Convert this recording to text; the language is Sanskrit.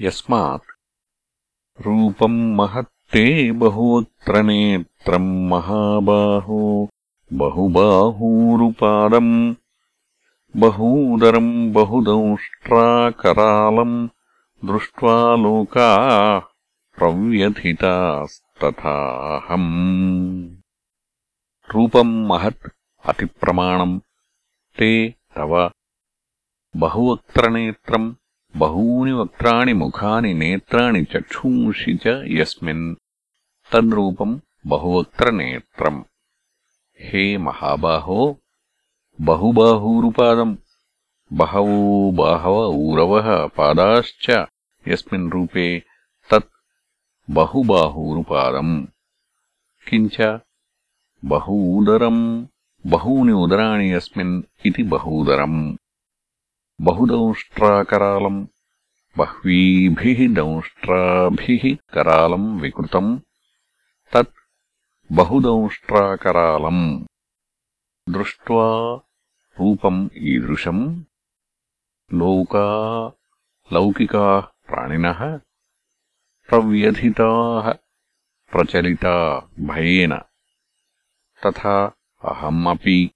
यस्मात्। रूपम् महत्ते बहुवक्त्रनेत्रम् महाबाहो बहुबाहूरुपादम् बहूदरम् बहुदंष्ट्राकरालम् दृष्ट्वा लोकाः प्रव्यथितास्तथाहम्। रूपम् महत् अतिप्रमाणम् ते तव बहुवक्त्रनेत्रम् बहूनि वक्त्राणि मुखानि नेत्राणि चक्षूंषि च यस्मिन्। तद्रूपम् बहुवक्त्रनेत्रम्। हे महाबाहो बहुबाहूरुपादम्। बहवो बाहव ऊरवः पादाश्च यस्मिन् रूपे तत् बहुबाहूरुपादम्। किञ्च बहूदरम् बहूनि उदराणि यस्मिन् इति बहूदरम् बहुदंष्ट्राकरालम्, बह्वीभिः दंष्ट्राभिः करालम् विकृतम्। तत् बहुदंष्ट्राकरालम्। दृष्ट्वा रूपम् ईदृशम्। लोका लौकिकाः प्राणिनः। प्रव्यथिताः, प्रचलिता भयेन। तथा अहम् अपि